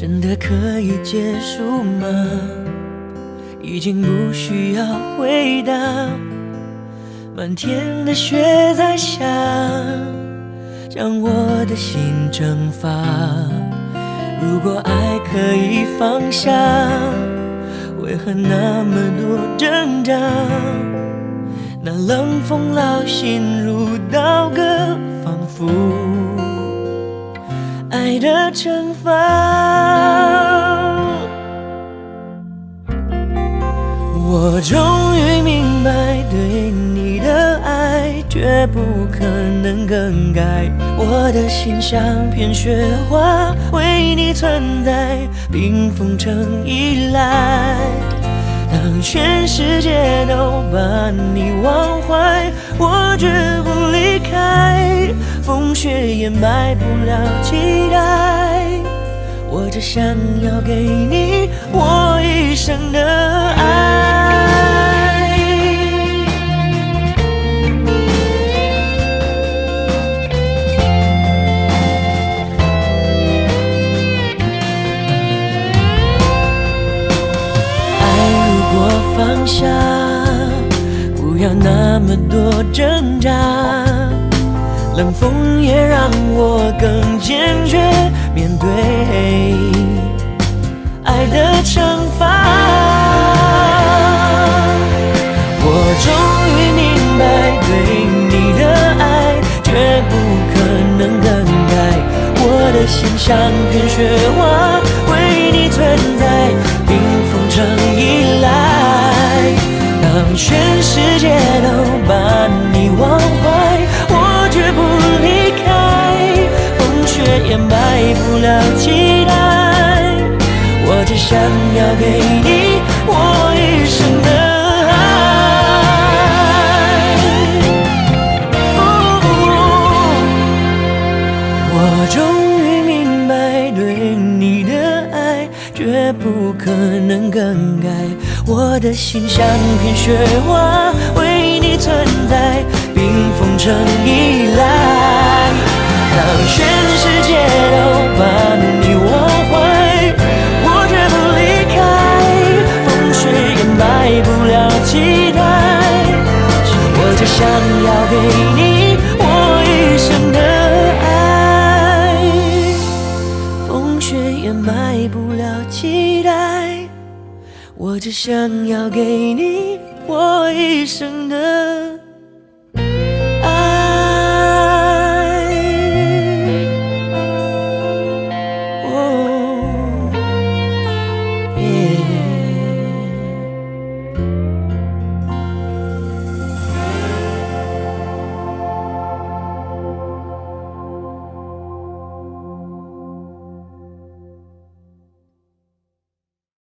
真的可以结束吗？已经不需要回答。漫天的雪在下，将我的心蒸发。如果爱可以放下，为何那么多挣扎？那冷风烙心如刀割，仿佛爱的惩罚。我终于明白，对你的爱绝不可能更改。我的心像片雪花，为你存在，冰封成依赖。当全世界都把你忘怀，我绝不离开。风雪掩埋不了期待，我只想要给你我一生的爱。爱放下，不要那么多挣扎。冷风也让我更坚决面对爱的惩罚。我终于明白，对你的爱绝不可能更改。我的心像片雪花，为你存在，当全世界都把你忘怀，我绝不离开。风雪掩埋不了期待，我只想要给你我一生的爱。我终绝不可能更改。我的心像片雪花，为你存在，冰封成依赖。当全世界都把你忘怀，我绝不离开。风雪掩埋不了期待，我只想要给你风雪掩埋不了期待，我只想要给你我一生的